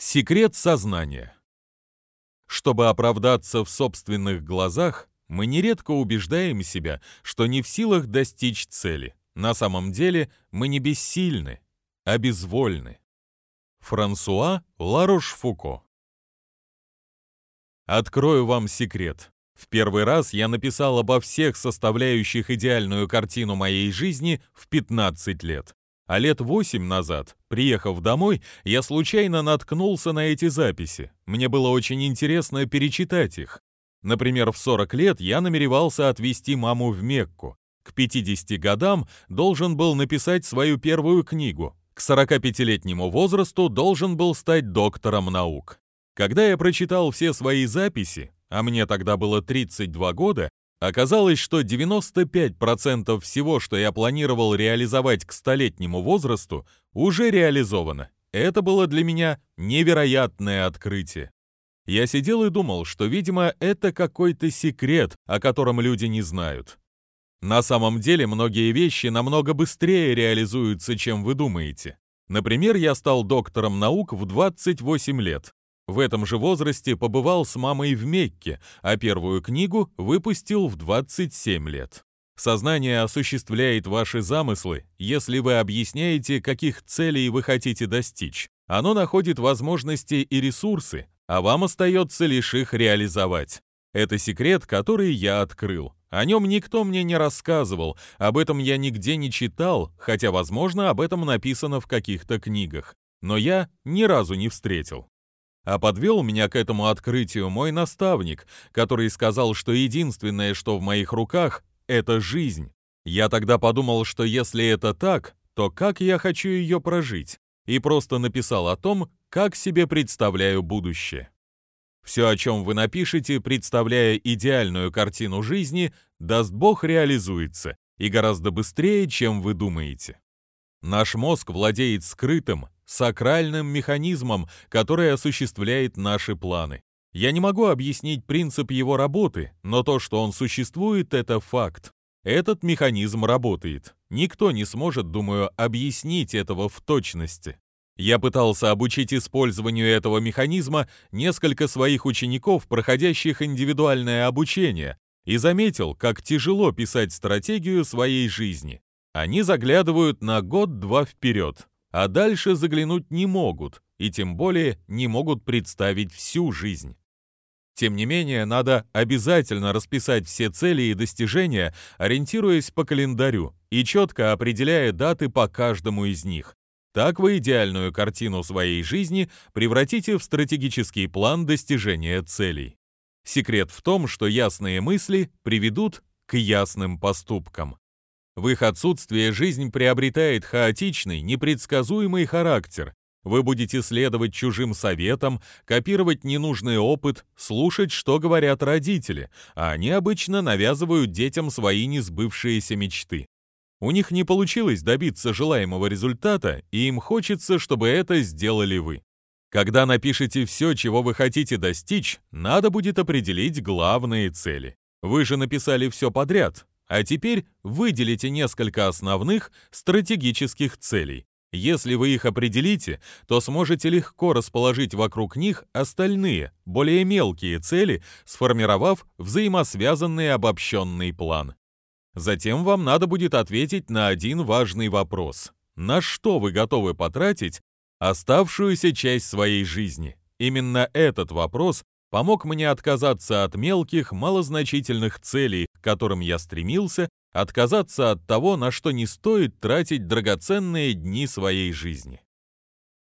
Секрет сознания. Чтобы оправдаться в собственных глазах, мы нередко убеждаем себя, что не в силах достичь цели. На самом деле мы не бессильны, а безвольны. Франсуа Ларош-Фуко Открою вам секрет. В первый раз я написал обо всех составляющих идеальную картину моей жизни в 15 лет. А лет восемь назад, приехав домой, я случайно наткнулся на эти записи. Мне было очень интересно перечитать их. Например, в 40 лет я намеревался отвезти маму в Мекку. К 50 годам должен был написать свою первую книгу. К 45-летнему возрасту должен был стать доктором наук. Когда я прочитал все свои записи, а мне тогда было 32 года, Оказалось, что 95% всего, что я планировал реализовать к столетнему возрасту, уже реализовано. Это было для меня невероятное открытие. Я сидел и думал, что, видимо, это какой-то секрет, о котором люди не знают. На самом деле, многие вещи намного быстрее реализуются, чем вы думаете. Например, я стал доктором наук в 28 лет. В этом же возрасте побывал с мамой в Мекке, а первую книгу выпустил в 27 лет. Сознание осуществляет ваши замыслы, если вы объясняете, каких целей вы хотите достичь. Оно находит возможности и ресурсы, а вам остается лишь их реализовать. Это секрет, который я открыл. О нем никто мне не рассказывал, об этом я нигде не читал, хотя, возможно, об этом написано в каких-то книгах. Но я ни разу не встретил. А подвел меня к этому открытию мой наставник, который сказал, что единственное, что в моих руках, это жизнь. Я тогда подумал, что если это так, то как я хочу ее прожить? И просто написал о том, как себе представляю будущее. Все, о чем вы напишете, представляя идеальную картину жизни, даст Бог реализуется, и гораздо быстрее, чем вы думаете. Наш мозг владеет скрытым, сакральным механизмом, который осуществляет наши планы. Я не могу объяснить принцип его работы, но то, что он существует, это факт. Этот механизм работает. Никто не сможет, думаю, объяснить этого в точности. Я пытался обучить использованию этого механизма несколько своих учеников, проходящих индивидуальное обучение, и заметил, как тяжело писать стратегию своей жизни. Они заглядывают на год-два вперед, а дальше заглянуть не могут, и тем более не могут представить всю жизнь. Тем не менее, надо обязательно расписать все цели и достижения, ориентируясь по календарю и четко определяя даты по каждому из них. Так вы идеальную картину своей жизни превратите в стратегический план достижения целей. Секрет в том, что ясные мысли приведут к ясным поступкам. В их отсутствие жизнь приобретает хаотичный, непредсказуемый характер. Вы будете следовать чужим советам, копировать ненужный опыт, слушать, что говорят родители, а они обычно навязывают детям свои несбывшиеся мечты. У них не получилось добиться желаемого результата, и им хочется, чтобы это сделали вы. Когда напишете все, чего вы хотите достичь, надо будет определить главные цели. Вы же написали все подряд, а теперь выделите несколько основных стратегических целей. Если вы их определите, то сможете легко расположить вокруг них остальные, более мелкие цели, сформировав взаимосвязанный обобщенный план. Затем вам надо будет ответить на один важный вопрос. На что вы готовы потратить оставшуюся часть своей жизни? Именно этот вопрос помог мне отказаться от мелких, малозначительных целей, к которым я стремился, отказаться от того, на что не стоит тратить драгоценные дни своей жизни.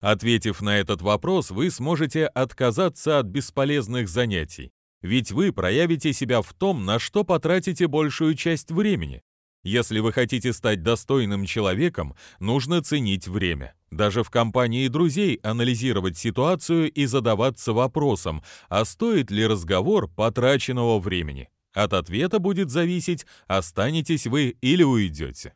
Ответив на этот вопрос, вы сможете отказаться от бесполезных занятий, ведь вы проявите себя в том, на что потратите большую часть времени. Если вы хотите стать достойным человеком, нужно ценить время. Даже в компании друзей анализировать ситуацию и задаваться вопросом, а стоит ли разговор потраченного времени. От ответа будет зависеть, останетесь вы или уйдете.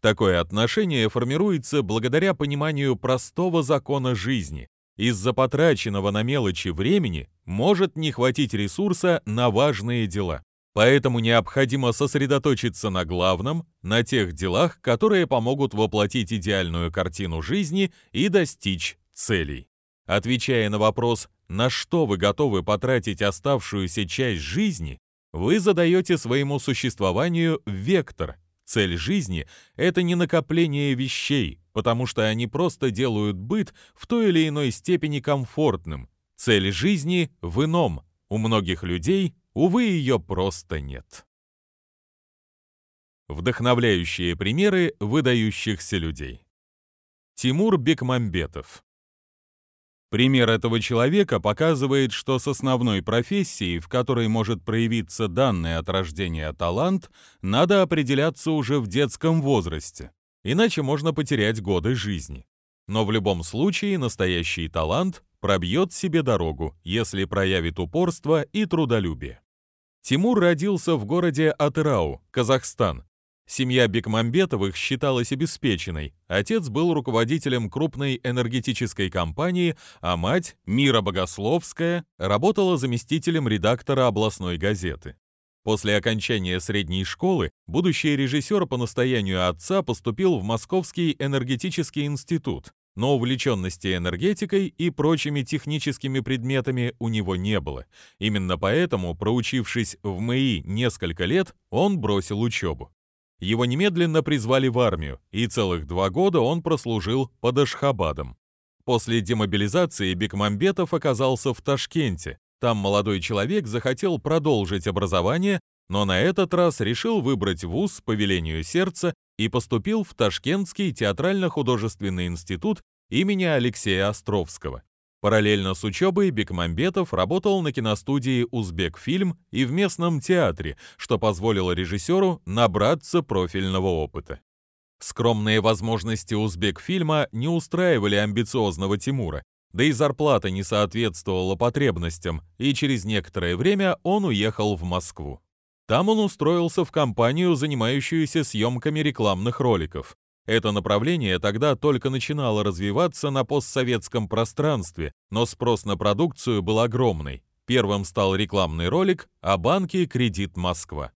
Такое отношение формируется благодаря пониманию простого закона жизни. Из-за потраченного на мелочи времени может не хватить ресурса на важные дела. Поэтому необходимо сосредоточиться на главном, на тех делах, которые помогут воплотить идеальную картину жизни и достичь целей. Отвечая на вопрос, на что вы готовы потратить оставшуюся часть жизни, вы задаете своему существованию вектор. Цель жизни — это не накопление вещей, потому что они просто делают быт в той или иной степени комфортным. Цель жизни в ином. У многих людей, увы, ее просто нет. Вдохновляющие примеры выдающихся людей. Тимур Бекмамбетов Пример этого человека показывает, что с основной профессией, в которой может проявиться данный от рождения талант, надо определяться уже в детском возрасте, иначе можно потерять годы жизни. Но в любом случае настоящий талант пробьет себе дорогу, если проявит упорство и трудолюбие. Тимур родился в городе Атырау, Казахстан, Семья Бекмамбетовых считалась обеспеченной. Отец был руководителем крупной энергетической компании, а мать, Мира Богословская, работала заместителем редактора областной газеты. После окончания средней школы будущий режиссер по настоянию отца поступил в Московский энергетический институт, но увлеченности энергетикой и прочими техническими предметами у него не было. Именно поэтому, проучившись в МИИ несколько лет, он бросил учебу. Его немедленно призвали в армию, и целых два года он прослужил под Ашхабадом. После демобилизации Бекмамбетов оказался в Ташкенте. Там молодой человек захотел продолжить образование, но на этот раз решил выбрать вуз по велению сердца и поступил в Ташкентский театрально-художественный институт имени Алексея Островского. Параллельно с учебой Бекмамбетов работал на киностудии «Узбекфильм» и в местном театре, что позволило режиссеру набраться профильного опыта. Скромные возможности «Узбекфильма» не устраивали амбициозного Тимура, да и зарплата не соответствовала потребностям, и через некоторое время он уехал в Москву. Там он устроился в компанию, занимающуюся съемками рекламных роликов. Это направление тогда только начинало развиваться на постсоветском пространстве, но спрос на продукцию был огромный. Первым стал рекламный ролик о банке «Кредит Москва».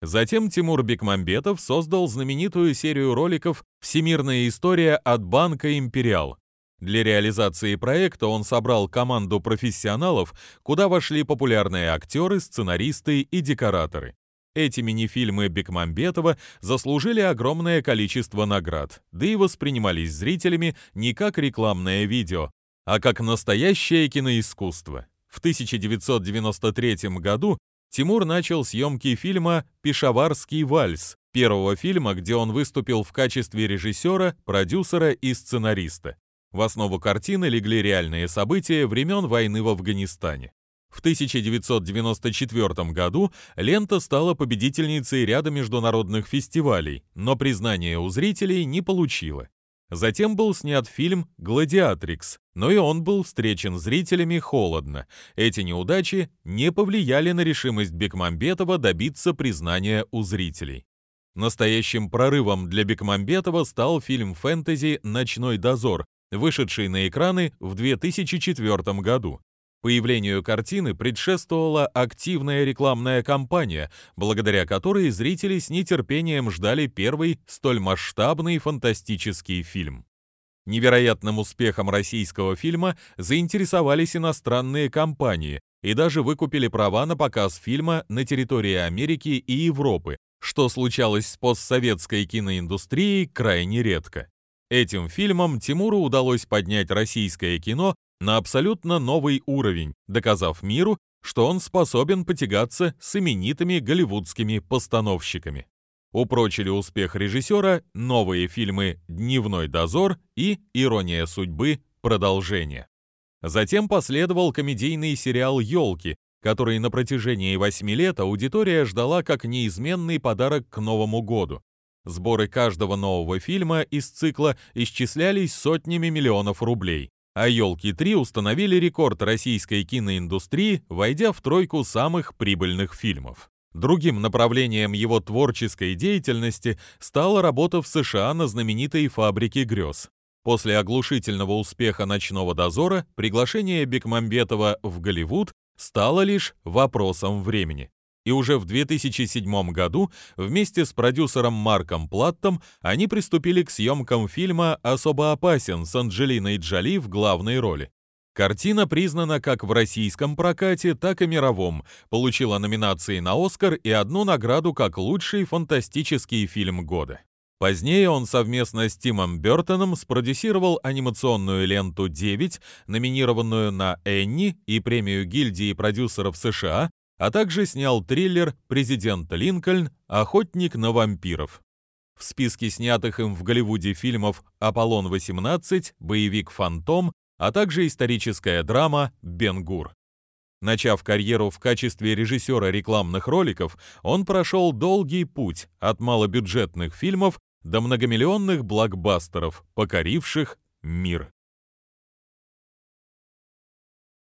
Затем Тимур Бекмамбетов создал знаменитую серию роликов «Всемирная история от банка «Империал». Для реализации проекта он собрал команду профессионалов, куда вошли популярные актеры, сценаристы и декораторы. Эти мини-фильмы Бекмамбетова заслужили огромное количество наград, да и воспринимались зрителями не как рекламное видео, а как настоящее киноискусство. В 1993 году Тимур начал съемки фильма «Пешаварский вальс», первого фильма, где он выступил в качестве режиссера, продюсера и сценариста. В основу картины легли реальные события времен войны в Афганистане. В 1994 году лента стала победительницей ряда международных фестивалей, но признания у зрителей не получила. Затем был снят фильм «Гладиатрикс», но и он был встречен зрителями холодно. Эти неудачи не повлияли на решимость Бекмамбетова добиться признания у зрителей. Настоящим прорывом для Бекмамбетова стал фильм фэнтези «Ночной дозор», вышедший на экраны в 2004 году. Появлению картины предшествовала активная рекламная кампания, благодаря которой зрители с нетерпением ждали первый столь масштабный фантастический фильм. Невероятным успехом российского фильма заинтересовались иностранные компании и даже выкупили права на показ фильма на территории Америки и Европы, что случалось с постсоветской киноиндустрией крайне редко. Этим фильмом Тимуру удалось поднять российское кино на абсолютно новый уровень, доказав миру, что он способен потягаться с именитыми голливудскими постановщиками. Упрочили успех режиссера новые фильмы «Дневной дозор» и «Ирония судьбы. Продолжение». Затем последовал комедийный сериал «Елки», который на протяжении восьми лет аудитория ждала как неизменный подарок к Новому году. Сборы каждого нового фильма из цикла исчислялись сотнями миллионов рублей а «Елки-3» установили рекорд российской киноиндустрии, войдя в тройку самых прибыльных фильмов. Другим направлением его творческой деятельности стала работа в США на знаменитой «Фабрике грез». После оглушительного успеха «Ночного дозора» приглашение Бекмамбетова в Голливуд стало лишь вопросом времени и уже в 2007 году вместе с продюсером Марком Платтом они приступили к съемкам фильма «Особо опасен» с Анджелиной Джоли в главной роли. Картина признана как в российском прокате, так и мировом, получила номинации на «Оскар» и одну награду как лучший фантастический фильм года. Позднее он совместно с Тимом Бертоном спродюсировал анимационную ленту «9», номинированную на «Энни» и премию гильдии продюсеров США, а также снял триллер «Президент Линкольн. Охотник на вампиров». В списке снятых им в Голливуде фильмов «Аполлон-18», боевик «Фантом», а также историческая драма «Бен-Гур». Начав карьеру в качестве режиссера рекламных роликов, он прошел долгий путь от малобюджетных фильмов до многомиллионных блокбастеров, покоривших мир.